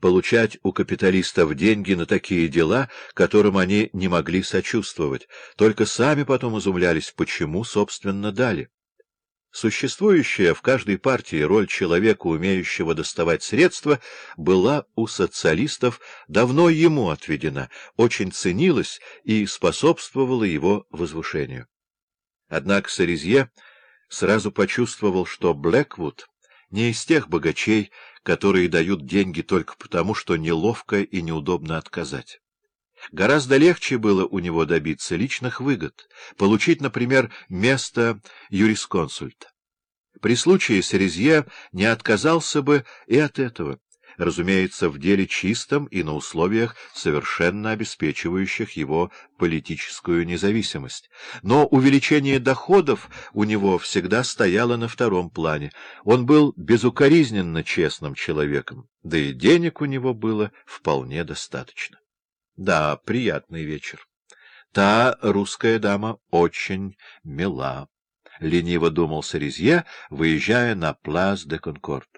получать у капиталистов деньги на такие дела, которым они не могли сочувствовать, только сами потом изумлялись, почему, собственно, дали. Существующая в каждой партии роль человека, умеющего доставать средства, была у социалистов давно ему отведена, очень ценилась и способствовала его возвышению. Однако Сарезье сразу почувствовал, что Блэквуд не из тех богачей, которые дают деньги только потому, что неловко и неудобно отказать. Гораздо легче было у него добиться личных выгод, получить, например, место юрисконсульта. При случае Серезье не отказался бы и от этого, разумеется, в деле чистом и на условиях, совершенно обеспечивающих его политическую независимость. Но увеличение доходов у него всегда стояло на втором плане. Он был безукоризненно честным человеком, да и денег у него было вполне достаточно. Да, приятный вечер. Та русская дама очень мила, — лениво думал Сарезье, выезжая на Плас де Конкорд.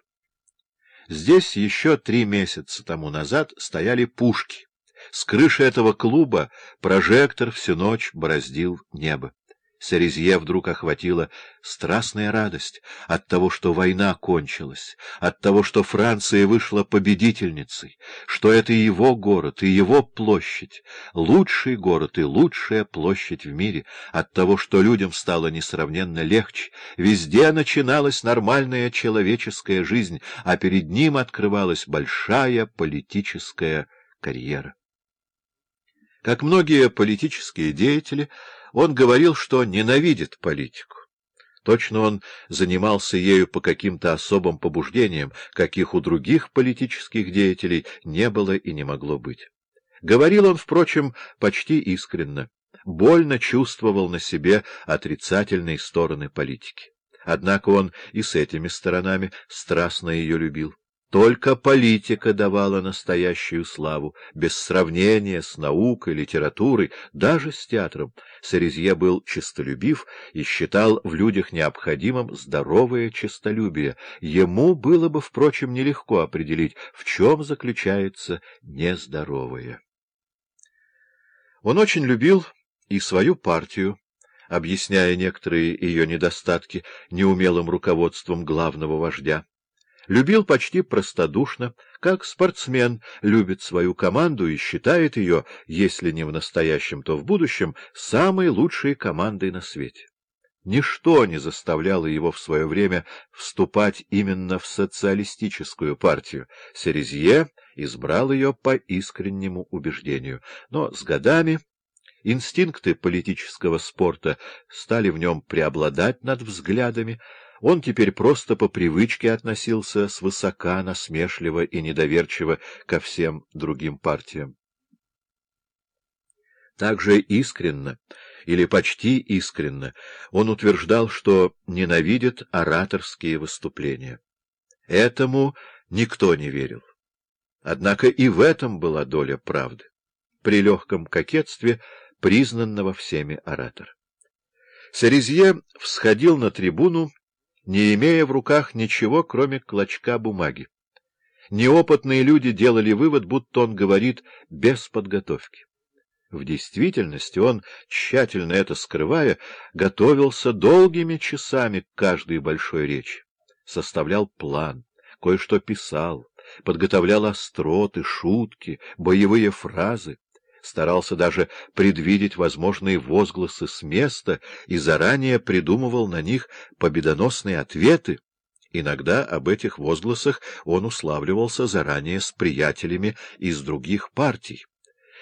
Здесь еще три месяца тому назад стояли пушки. С крыши этого клуба прожектор всю ночь бороздил небо. Серезье вдруг охватила страстная радость от того, что война кончилась, от того, что Франция вышла победительницей, что это его город и его площадь, лучший город и лучшая площадь в мире, от того, что людям стало несравненно легче, везде начиналась нормальная человеческая жизнь, а перед ним открывалась большая политическая карьера. Как многие политические деятели, он говорил, что ненавидит политику. Точно он занимался ею по каким-то особым побуждениям, каких у других политических деятелей не было и не могло быть. Говорил он, впрочем, почти искренно, больно чувствовал на себе отрицательные стороны политики. Однако он и с этими сторонами страстно ее любил. Только политика давала настоящую славу, без сравнения с наукой, литературой, даже с театром. Сарезье был честолюбив и считал в людях необходимым здоровое честолюбие. Ему было бы, впрочем, нелегко определить, в чем заключается нездоровое. Он очень любил и свою партию, объясняя некоторые ее недостатки неумелым руководством главного вождя. Любил почти простодушно, как спортсмен любит свою команду и считает ее, если не в настоящем, то в будущем, самой лучшей командой на свете. Ничто не заставляло его в свое время вступать именно в социалистическую партию. Серезье избрал ее по искреннему убеждению. Но с годами инстинкты политического спорта стали в нем преобладать над взглядами, он теперь просто по привычке относился свысока, насмешливо и недоверчиво ко всем другим партиям. Также искренно, или почти искренно, он утверждал, что ненавидит ораторские выступления. Этому никто не верил. Однако и в этом была доля правды, при легком кокетстве признанного всеми оратора. Сарезье всходил на трибуну не имея в руках ничего, кроме клочка бумаги. Неопытные люди делали вывод, будто он говорит без подготовки. В действительности он, тщательно это скрывая, готовился долгими часами к каждой большой речи. Составлял план, кое-что писал, подготовлял остроты, шутки, боевые фразы старался даже предвидеть возможные возгласы с места и заранее придумывал на них победоносные ответы. Иногда об этих возгласах он уславливался заранее с приятелями из других партий.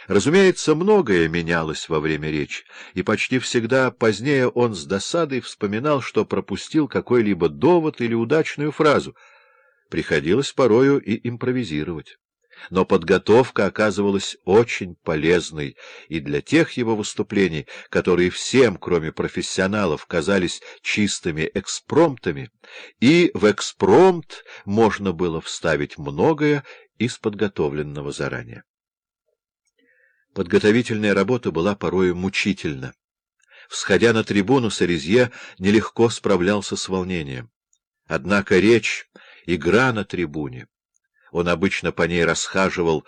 Разумеется, многое менялось во время речи, и почти всегда позднее он с досадой вспоминал, что пропустил какой-либо довод или удачную фразу. Приходилось порою и импровизировать но подготовка оказывалась очень полезной и для тех его выступлений, которые всем, кроме профессионалов, казались чистыми экспромтами, и в экспромт можно было вставить многое из подготовленного заранее. Подготовительная работа была порою мучительна. Всходя на трибуну, Сарезье нелегко справлялся с волнением. Однако речь, игра на трибуне — Он обычно по ней расхаживал